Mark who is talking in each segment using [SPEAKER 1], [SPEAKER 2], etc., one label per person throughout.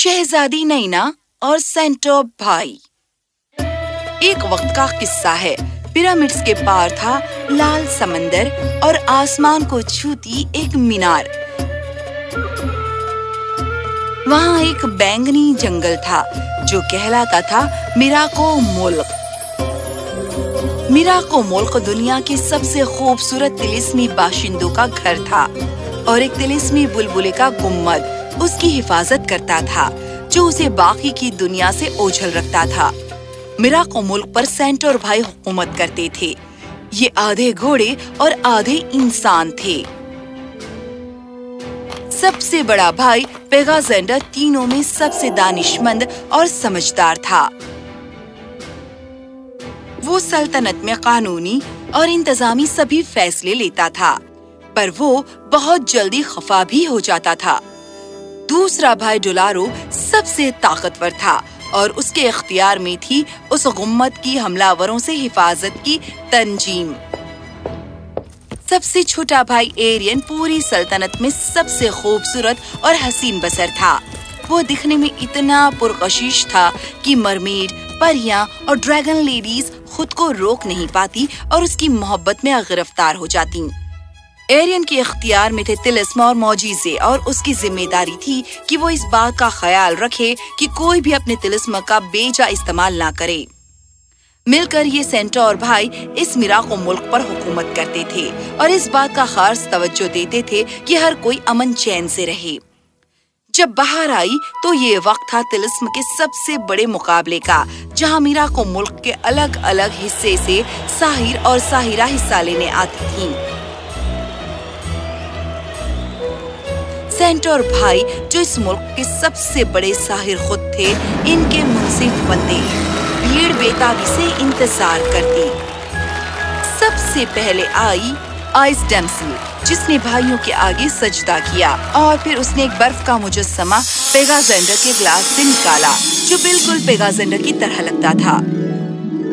[SPEAKER 1] शहजादी नैना और सेंटो भाई। एक वक्त का किस्सा है। पिरामिड्स के पार था लाल समंदर और आसमान को छूती एक मीनार। वहाँ एक बैंगनी जंगल था, जो कहलाता था मिराको मुल्क। मिराको मुल्क दुनिया के सबसे खूबसूरत तिलिस्मी बाशिंदों का घर था और एक तिलिस्मी बुलबुले का गुम्मद। उसकी हिफाजत करता था, जो उसे बाकी की दुनिया से ओझल रखता था। मिराको मुल्क पर सेंटर भाई हुकूमत करते थे। ये आधे घोड़े और आधे इंसान थे। सबसे बड़ा भाई पेगाजेंडर तीनों में सबसे दानिशमंद और समझदार था। वो सल्तनत में कानूनी और इंतजामी सभी फैसले लेता था, पर वो बहुत जल्दी खफा भी हो जाता था। दूसरा भाई डुलारो सबसे ताकतवर था और उसके इख्तियार में थी उस गुम्मत की, हमलावरों से हिफाजत की तंजीम। सबसे छोटा भाई एरियन पूरी सल्तनत में सबसे खूबसूरत और हसीन बसर था। वो दिखने में इतना पुरकशिश था कि मरमेड, परियाँ और ड्रैगन लेडीज़ खुद को रोक नहीं पाती और उसकी मोहब्बत में गिरफ़्तार हो जाती। एरियन के इख्तियार में थे तिलस्म और मोजीजे, और उसकी ज़िम्मेदारी थी कि वो इस बात का ख्याल रखे कि कोई भी अपने तिलस्म का बेजा इस्तेमाल ना करे मिलकर ये सेंटर और भाई इस मिराको मुल्क पर हुकूमत करते थे, और इस बात का खास तवज्जो देते थे कि हर कोई अमन चैन से रहे जब बाहर आई तो ये वक्त था तिलस्म के सबसे बड़े मुकाबले का, जहाँ मीरा को मुल्क के अलग अलग हिस्से से साहिर और साहिरा हिस्सा लेने आती थीं। सेंट और भाई, जो इस मुल्क के सबसे बड़े साहिर खुद थे, इनके मुंसिफ बंदे, भीड़ बेताबी से इंतज़ार करती। सबसे पहले आई आइस डेम्सिल, जिसने भाइयों के आगे सजदा किया, और फिर उसने एक बर्फ़ का मुजस्समा पेगाजेंडर के ग्लास से निकाला, जो बिल्कुल पेगाजेंडर की तरह लगता था।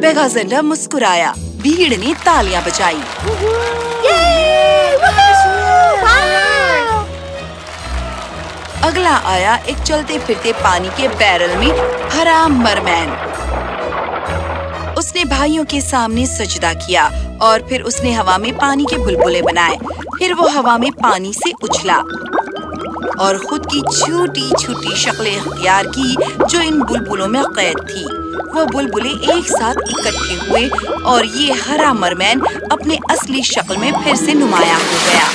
[SPEAKER 1] पेगाजेंडर मुस्कुराया, भीड़ ने तालियाँ बजाई। अगला आया एक चलते फिरते पानी के बैरल में हरा मरमैन। उसने भाइयों के सामने सजदा किया और फिर उसने हवा में पानी के बुलबुले बनाए। फिर वो हवा में पानी से उछला और खुद की छोटी छोटी शक्लें अख्तियार की जो इन बुलबुलों में कैद थी। वो बुलबुले एक साथ इकट्ठे हुए और ये हरा मरमैन अपने असली शक्ल में फिर से नुमाया हो गया।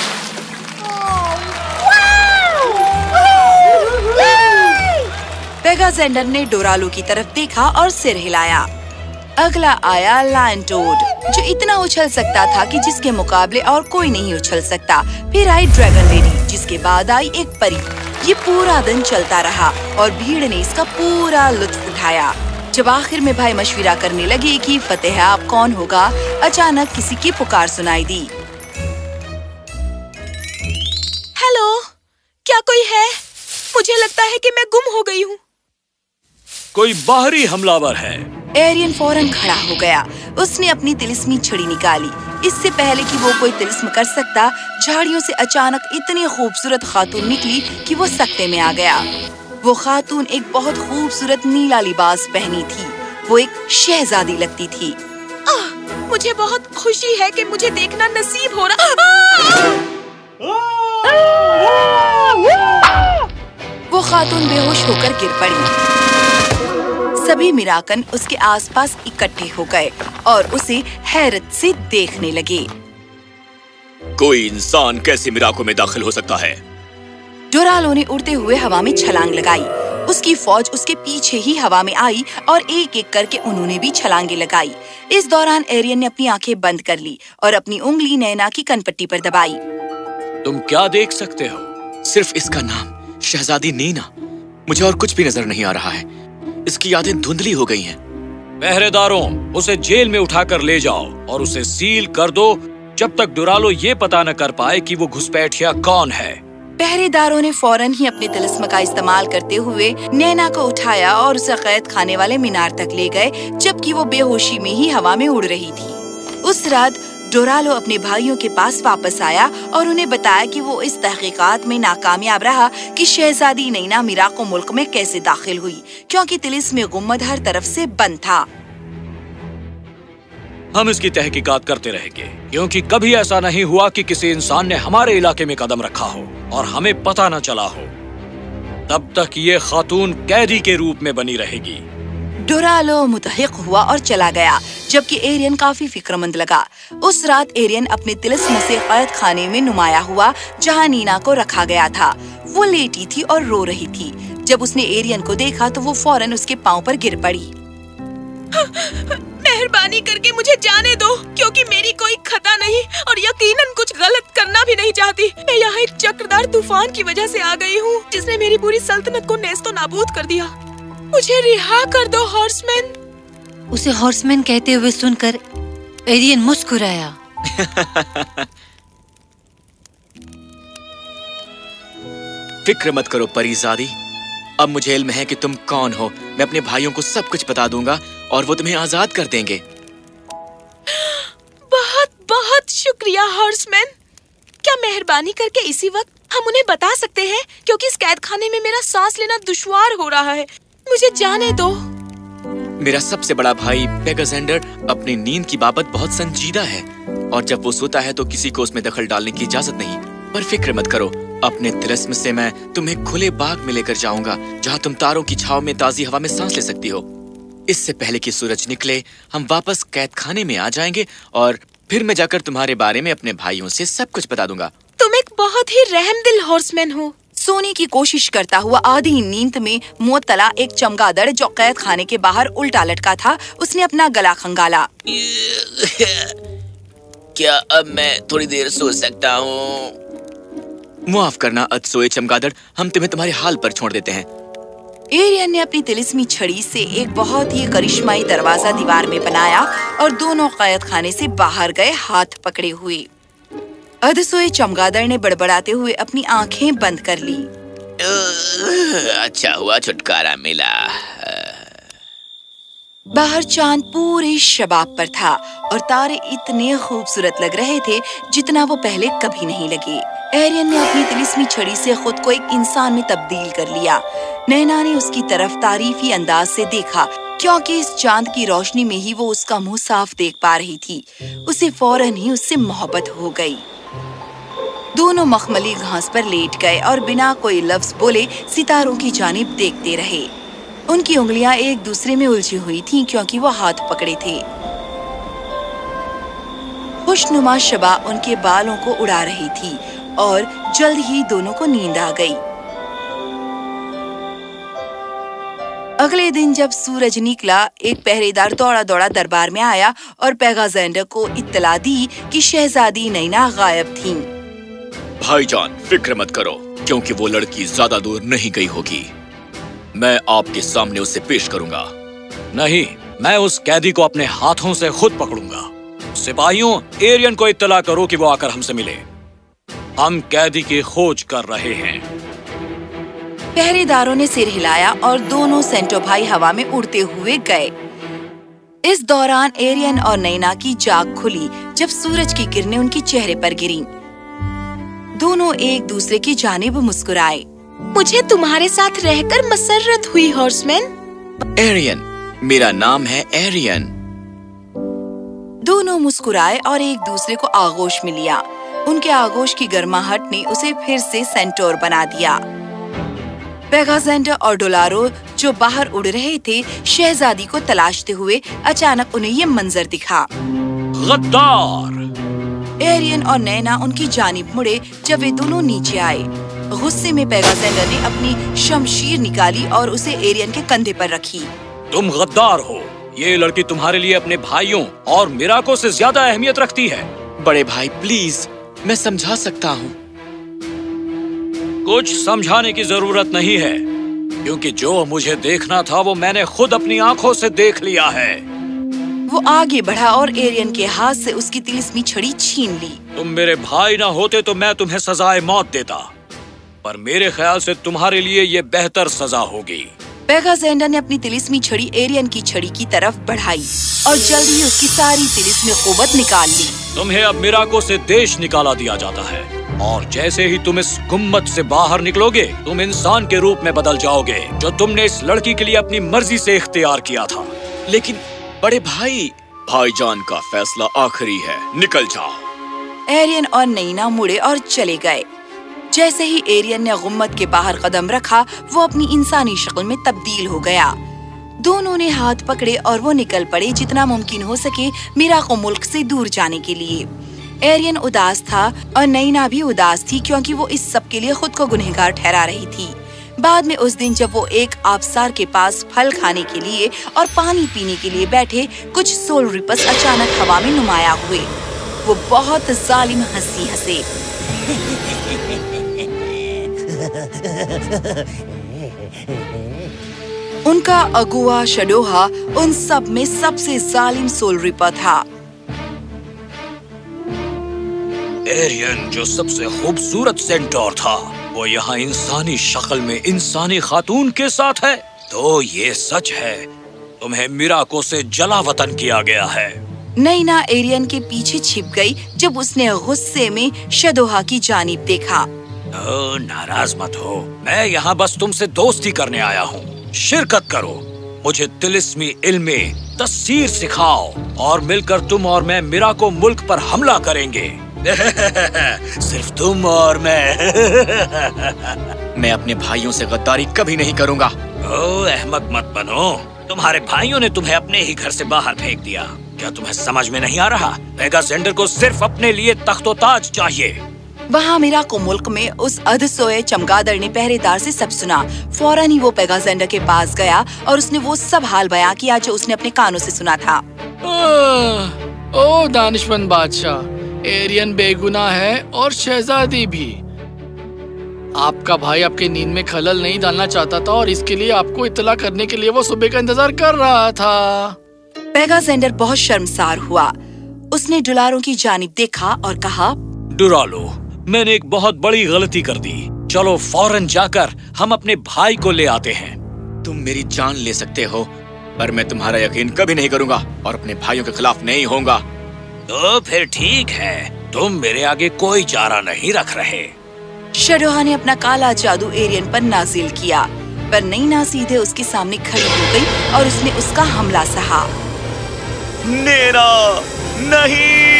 [SPEAKER 1] पेगाजेंडर ने डोरालो की तरफ़ देखा और सिर हिलाया। अगला आया लाइन टोड जो इतना उछल सकता था कि जिसके मुकाबले और कोई नहीं उछल सकता। फिर आई ड्रैगन लेडी जिसके बाद आई एक परी। ये पूरा दिन चलता रहा और भीड़ ने इसका पूरा लुत्फ उठाया। जब आखिर में भाई मशविरा करने लगे कि फतेह, आप कौन होगा? अचानक किसी की पुकार सुनाई दी। हेलो क्या कोई है? मुझे लगता है कि मैं गुम हो गई हूँ।
[SPEAKER 2] कोई बाहरी हमलावर है।
[SPEAKER 1] एरियन फ़ौरन खड़ा हो गया। उसने अपनी तिलिस्मी छड़ी निकाली। इससे पहले कि वो कोई तिलिस्म कर सकता झाड़ियों से अचानक इतनी खूबसूरत खातून निकली कि वो सकते में आ गया। वो खातून एक बहुत खूबसूरत नीला लिबास पहनी थी। वो एक शहजादी लगती थी।
[SPEAKER 3] आह, मुझे बहुत खुशी है कि मुझे देखना नसीब हो रहा
[SPEAKER 1] वो खातून बेहोश होकर गिर पड़ी। सभी मिराकन उसके आसपास इकट्ठे हो गए और उसे हैरत से देखने लगे।
[SPEAKER 2] कोई इंसान कैसे मिराको में दाखिल हो सकता है?
[SPEAKER 1] डोरालो ने उड़ते हुए हवा में छलांग लगाई। उसकी फौज उसके पीछे ही हवा में आई और एक एक करके उन्होंने भी छलांगे लगाई। इस दौरान एरियन ने अपनी आँखें बंद कर ली और अपनी उंगली नैना की कनपट्टी पर दबाई।
[SPEAKER 2] तुम क्या देख सकते हो? सिर्फ़ इसका नाम शहजादी नीना। मुझे और कुछ भी नज़र नहीं आ रहा है। इसकी यादें धुंधली हो गई हैं। पहरेदारों उसे जेल में उठाकर ले जाओ और उसे सील कर दो। जब तक डुरालो ये पता न कर पाए कि वो घुसपैठिया कौन है।
[SPEAKER 1] पहरेदारों ने फ़ौरन ही अपने तिलिस्म का इस्तेमाल करते हुए नैना को उठाया और उसे कैद खाने वाले मीनार तक ले गए जबकि वो बेहोशी में ही हवा में उड़ रही थी। उस रात डोरालो अपने भाइयों के पास वापस आया और उन्हें बताया कि वो इस तहकीकात में नाकामयाब रहा कि शहजादी नैना मिराको मुल्क में कैसे दाखिल हुई क्योंकि तिलिस में गुम्मद हर तरफ़ से बंद था।
[SPEAKER 2] हम इसकी तहकीकात करते रहेंगे क्योंकि कभी ऐसा नहीं हुआ कि किसी इंसान ने हमारे इलाके में कदम रखा हो और हमें पता न चला हो। तब तक ये खातून कैदी के रूप में बनी रहेगी।
[SPEAKER 1] डोरालो मुतहिक हुआ और चला गया। जबकि एरियन काफ़ी फिक्रमंद लगा। उस रात एरियन अपने तिलस्म से कैद खाने में नुमाया हुआ, जहाँ नीना को रखा गया था। वो लेटी थी और रो रही थी। जब उसने एरियन को देखा तो वो फ़ौरन उसके पाँव पर गिर पड़ी।
[SPEAKER 3] मेहरबानी करके मुझे जाने दो, क्योंकि मेरी कोई खता नहीं और यकीनन कुछ गलत करना भी नहीं चाहती। मैं यहाँ एक चक्रदार तूफ़ान की वजह से आ गई हूँ, जिसने मेरी पूरी सल्तनत को नेस्तो नाबूद कर दिया। मुझे रिहा कर दो, हॉर्समैन।
[SPEAKER 4] उसे हॉर्समैन कहते हुए सुनकर एरियन मुस्कुराया।
[SPEAKER 2] फ़िक्र मत करो परीजादी। अब मुझे इल्म है कि तुम कौन हो। मैं अपने भाइयों को सब कुछ बता दूँगा और वो तुम्हें आज़ाद कर देंगे।
[SPEAKER 3] बहुत बहुत शुक्रिया हॉर्समैन क्या मेहरबानी करके इसी वक्त हम उन्हें बता सकते हैं? क्योंकि इस कैद खाने में मेरा सांस लेना दुश्वार हो रहा है। मुझे जाने दो।
[SPEAKER 2] मेरा सबसे बड़ा भाई पेगाजेंडर अपनी नींद की बाबत बहुत संजीदा है। और जब वो सोता है तो किसी को उसमें दखल डालने की इजाज़त नहीं। पर फ़िक्र मत करो, अपने तिलस्म से मैं तुम्हें खुले बाग में लेकर जाऊँगा, जहाँ तुम तारों की छाव में ताजी हवा में सांस ले सकती हो। इससे पहले कि सूरज निकले, हम वापस कैद खाने में आ जाएँगे और फिर मैं जाकर तुम्हारे बारे में अपने भाइयों से सब कुछ बता दूँगा।
[SPEAKER 3] तुम एक बहुत ही रहमदिल हॉर्समैन हो।
[SPEAKER 1] सोने की कोशिश करता हुआ आधी नींद में मोतला एक चमगादड़ जो कैद खाने के बाहर उल्टा लटका था उसने अपना गला खंगाला।
[SPEAKER 2] क्या अब मैं थोड़ी देर सो सकता हूँ? मुआफ करना अदसोए चमगादड़ हम तुम्हें तुम्हारे हाल पर छोड़ देते हैं।
[SPEAKER 1] एरियन ने अपनी तिलिस्मी छड़ी से एक बहुत ही करिश्माई दरवाज़ा दीवार में बनाया और दोनों कैद खाने से बाहर गए हाथ पकड़े हुए। अधसोए चमगादड़ ने बड़बड़ाते हुए अपनी आँखें बंद कर ली।
[SPEAKER 2] अच्छा हुआ छुटकारा मिला।
[SPEAKER 1] बाहर चाँद पूरे शबाब पर था और तारे इतने खूबसूरत लग रहे थे जितना वो पहले कभी नहीं लगे। एरियन ने अपनी तिलिस्मी छड़ी से खुद को एक इंसान में तब्दील कर लिया। नैना ने उसकी तरफ़ तारीफी अंदाज से देखा क्योंकि इस चाँद की रोशनी में ही वो उसका मुँह साफ़ देख पा रही थी। उसे फ़ौरन ही उससे मोहब्बत हो गई। दोनों मखमली घास पर लेट गए और बिना कोई लफ्ज बोले सितारों की जानिब देखते रहे। उनकी उंगलियाँ एक दूसरे में उलझी हुई थीं क्योंकि वो हाथ पकड़े थे। खुशनुमा शबा उनके बालों को उड़ा रही थी और जल्द ही दोनों को नींद आ गई। अगले दिन जब सूरज निकला, एक पहरेदार दौड़ा दौड़ा दरबार में आया और पैगाजेंडर को इत्तला दी कि शहजादी नैना गायब थीं।
[SPEAKER 2] भाईजान, फ़िक्र मत करो, क्योंकि वो लड़की ज़्यादा दूर नहीं गई होगी। मैं आपके सामने उसे पेश करूँगा। नहीं, मैं उस कैदी को अपने हाथों से खुद पकड़ूँगा। सिपाहियों, एरियन को इत्तला करो कि वो आकर हमसे मिले। हम कैदी की खोज कर रहे हैं।
[SPEAKER 1] पहरेदारों ने सिर हिलाया और दोनों सेंटो भाई हवा में उड़ते हुए गए। इस दौरान एरियन और नैना की जाग खुली, जब सूरज की किरणें उनके चेहरे पर गिरी। दोनों एक दूसरे की जानिब मुस्कुराए।
[SPEAKER 3] मुझे तुम्हारे साथ रहकर मसरत हुई हॉर्समैन।
[SPEAKER 2] एरियन मेरा नाम है एरियन।
[SPEAKER 1] दोनों मुस्कुराए और एक दूसरे को आगोश में लिया। उनके आगोश की गर्माहट ने उसे फिर से सेंटोर बना दिया। पेगाजेंडर और डोलारो जो बाहर उड़ रहे थे शहजादी को तलाशते हुए अचानक उन्हें ये मंजर दिखा।
[SPEAKER 2] गद्दार!
[SPEAKER 1] एरियन और नैना उनकी जानिब मुड़े जब वे दोनों नीचे आए। गुस्से में पेगाजेंडर ने अपनी शमशीर निकाली और उसे एरियन के कंधे पर रखी।
[SPEAKER 2] तुम गद्दार हो। ये लड़की तुम्हारे लिए अपने भाइयों और मिराको से ज़्यादा अहमियत रखती है। बड़े भाई, प्लीज़, मैं समझा सकता हूँ। कुछ समझाने की ज़रूरत नहीं है, क्योंकि जो मुझे देखना था वो मैंने खुद अपनी आँखों से देख लिया है।
[SPEAKER 1] वो आगे बढ़ा और एरियन के हाथ से उसकी तिलिस्मी छड़ी छीन ली।
[SPEAKER 2] तुम मेरे भाई ना होते तो मैं तुम्हें सजाए मौत देता। पर मेरे ख्याल से तुम्हारे लिए ये बेहतर सजा होगी।
[SPEAKER 1] पेगाजेंडर ने अपनी तिलिस्मी छड़ी एरियन की छड़ी की तरफ़ बढ़ाई और जल्द ही उसकी सारी तिलिस्मी कुवत निकाल ली।
[SPEAKER 2] तुम्हें अब मिराको से देश निकाला दिया जाता है। और जैसे ही तुम इस गुम्मत से बाहर निकलोगे तुम इंसान के रूप में बदल जाओगे जो तुमने इस लड़की के लिए अपनी मर्ज़ी से इख्तियार किया था। लेकिन बड़े भाई। भाईजान का फैसला आखिरी है। निकल जाओ।
[SPEAKER 1] एरियन और नईना मुड़े और चले गए। जैसे ही एरियन ने गुम्मत के बाहर कदम रखा, वो अपनी इंसानी शक्ल में तब्दील हो गया। दोनों ने हाथ पकड़े और वो निकल पड़े जितना मुमकिन हो सके मीरा को मुल्क से दूर जाने के लिए। एरियन उदास था और नईना भी उदास थी क्योंकि वो इस सब के लिए खुद को गुनहगार ठहरा रही थी। बाद में उस दिन जब वो एक आबसार के पास फल खाने के लिए और पानी पीने के लिए बैठे कुछ सोल रिपस अचानक हवा में नुमाया हुए। वो बहुत जालिम हँसी हंसे। उनका अगुआ शडोहा उन सब में सबसे जालिम सोलरिपा था।
[SPEAKER 2] एरियन जो सबसे खूबसूरत सेंटोर था। वो यहाँ इंसानी शक्ल में इंसानी खातून के साथ है। तो ये सच है तुम्हें मिराको से जला वतन किया गया है।
[SPEAKER 1] नैना एरियन के पीछे छिप गई जब उसने गुस्से में शदोहा की जानिब देखा।
[SPEAKER 2] ओ, नाराज़ मत हो। मैं यहाँ बस तुमसे दोस्ती करने आया हूँ। शिरकत करो। मुझे तिलिस्मी इल्म तस्वीर सिखाओ और मिलकर तुम और मैं मिरा को मुल्क पर हमला करेंगे। सिर्फ़ तुम और मैं। मैं अपने भाइयों से गद्दारी कभी नहीं करूँगा। ओ अहमक मत बनो। तुम्हारे भाइयों ने तुम्हें अपने ही घर से बाहर फेंक दिया। क्या तुम्हें समझ में नहीं आ रहा? पेगा सेंडर को सिर्फ़ अपने लिए तख्तो ताज चाहिए।
[SPEAKER 1] वहाँ मीरा को मुल्क में उस अध सोए चमगादड़ ने पहरेदार से सब सुना। फ़ौरन ही वो पेगाजेंडर के पास गया और उसने वो सब हाल बयां किया जो उसने अपने कानों से सुना था।
[SPEAKER 5] ओ, ओ दानिशमंद बादशाह। एरियन बेगुना है और शहजादी भी। आपका भाई आपके नींद में खलल नहीं डालना चाहता था और इसके लिए आपको इतला करने के लिए वो सुबह का इंतज़ार कर रहा था।
[SPEAKER 1] पेगाजेंडर बहुत शर्मसार हुआ। उसने डुलारों की जानिब देखा और कहा
[SPEAKER 2] डुरालो मैंने एक बहुत बड़ी गलती कर दी। चलो फ़ौरन जाकर हम अपने भाई को ले आते हैं। तुम मेरी जान ले सकते हो पर मैं तुम्हारा यकीन कभी नहीं करूँगा और अपने भाइयों के खिलाफ नहीं होऊँगा। तो फिर ठीक है। तुम मेरे आगे कोई चारा नहीं रख रहे।
[SPEAKER 1] शडोहा ने अपना काला जादू एरियन पर नाजिल किया। पर नैना सीधे उसके सामने खड़ी हो गई और उसने उसका हमला सहा।
[SPEAKER 2] नेरा नहीं।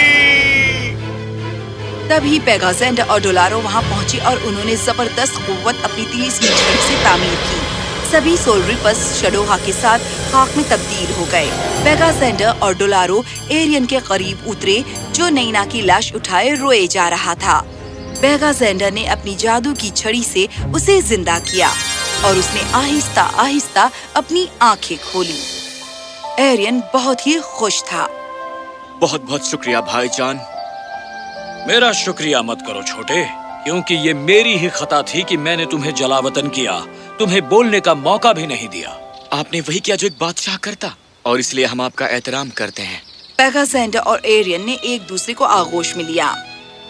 [SPEAKER 1] तभी पेगाजेंडर और डोलारो वहाँ पहुँची और उन्होंने ज़बरदस्त कुव्वत अपनी तीसरी छड़ी से तामीर की। सभी सोलरिपस शडोहा के साथ खाक में तब्दील हो गए। पेगाजेंडर और डोलारो एरियन के करीब उतरे, जो नैना की लाश उठाए रोए जा रहा था। पेगाजेंडर ने अपनी जादू की छड़ी से उसे ज़िंदा किया और उसने आहिस्ता आहिस्ता अपनी आँखें खोली। एरियन बहुत ही खुश था।
[SPEAKER 2] बहुत बहुत शुक्रिया, भाईजान। मेरा शुक्रिया मत करो छोटे, क्योंकि ये मेरी ही खता थी कि मैंने तुम्हें जलावतन किया। तुम्हें बोलने का मौका भी नहीं दिया। आपने वही किया जो एक बादशाह करता और इसलिए हम आपका एहतराम करते हैं।
[SPEAKER 1] पेगाजेंडर और एरियन ने एक दूसरे को आगोश में लिया।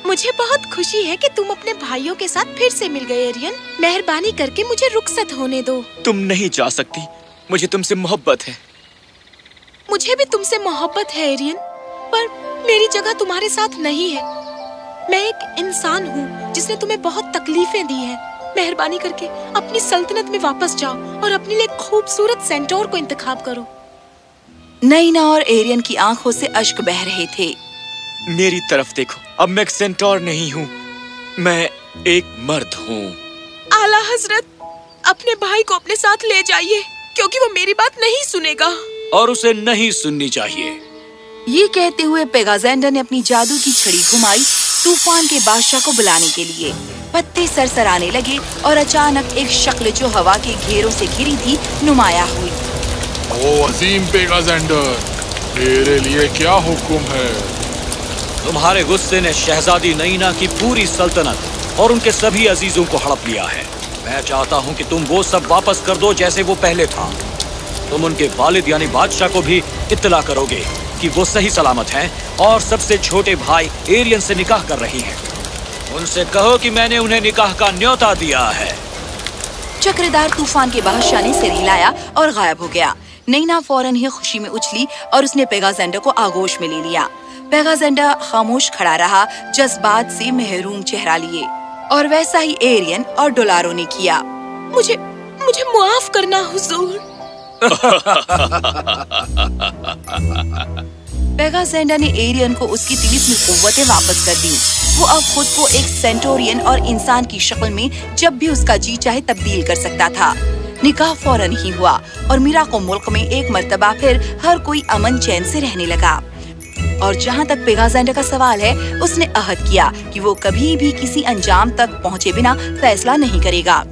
[SPEAKER 3] मुझे बहुत खुशी है कि तुम अपने भाइयों के साथ फिर से मिल गए एरियन। मेहरबानी करके मुझे रुखसत होने दो।
[SPEAKER 2] तुम नहीं जा सकती। मुझे तुमसे मोहब्बत है।
[SPEAKER 3] मुझे भी तुमसे मोहब्बत है एरियन। पर मेरी जगह तुम्हारे साथ नहीं है। मैं एक इंसान हूँ जिसने तुम्हें बहुत तकलीफें दी हैं। मेहरबानी करके अपनी सल्तनत में वापस जाओ और अपने लिए खूबसूरत सेंटोर को इंतखाब करो।
[SPEAKER 1] नैना और एरियन की आँखों से अश्क बह रहे थे।
[SPEAKER 2] मेरी तरफ़ देखो अब मैं एक सेंटोर नहीं हूँ मैं एक मर्द हूँ।
[SPEAKER 3] आला हज़रत अपने भाई को अपने साथ ले जाइए क्योंकि वो मेरी बात नहीं सुनेगा।
[SPEAKER 2] और उसे नहीं सुननी चाहिए।
[SPEAKER 1] ये कहते हुए पेगाजेंडर ने अपनी जादू की छड़ी घुमाई तूफ़ान के बादशाह को बुलाने के लिए। पत्ते सरसराने लगे और अचानक एक शक्ल जो हवा के घेरों से घिरी थी नुमाया हुई।
[SPEAKER 6] ओ अजीम पेगाजेंडर तेरे लिए क्या हुक्म है?
[SPEAKER 2] तुम्हारे गुस्से ने शहजादी नईना की पूरी सल्तनत और उनके सभी अजीजों को हड़प लिया है। मैं चाहता हूँ कि तुम वो सब वापस कर दो जैसे वो पहले था। तुम उनके वालिद यानी बादशाह को भी इत्तला करोगे कि वो सही सलामत हैं और सबसे छोटे भाई एरियन से निकाह कर रही हैं। उनसे कहो कि मैंने उन्हें निकाह का न्योता दिया है।
[SPEAKER 1] चक्रदार तूफ़ान के बादशाह ने सिर हिलाया और गायब हो गया। नैना फ़ौरन ही खुशी में उछली और उसने पेगाजेंडर को आगोश में ले लिया। पेगाजेंडर खामोश खड़ा रहा जज्बात से महरूम चेहरा लिए। और वैसा ही एरियन और डोलारो ने किया।
[SPEAKER 3] मुझे मुझे मुआफ करना हुजूर।
[SPEAKER 1] पेगाजेंडर ने एरियन को उसकी तिलिस्मी कुव्वतें वापस कर दी। वो अब खुद को एक सेंटोरियन और इंसान की शक्ल में जब भी उसका जी चाहे तब्दील कर सकता था। निकाह फ़ौरन ही हुआ और मीरा को मुल्क में एक मरतबा फिर हर कोई अमन चैन से रहने लगा। और जहाँ तक पेगाजेंडा का सवाल है, उसने अहद किया कि वो कभी भी किसी अंजाम तक पहुँचे बिना फैसला नहीं करेगा।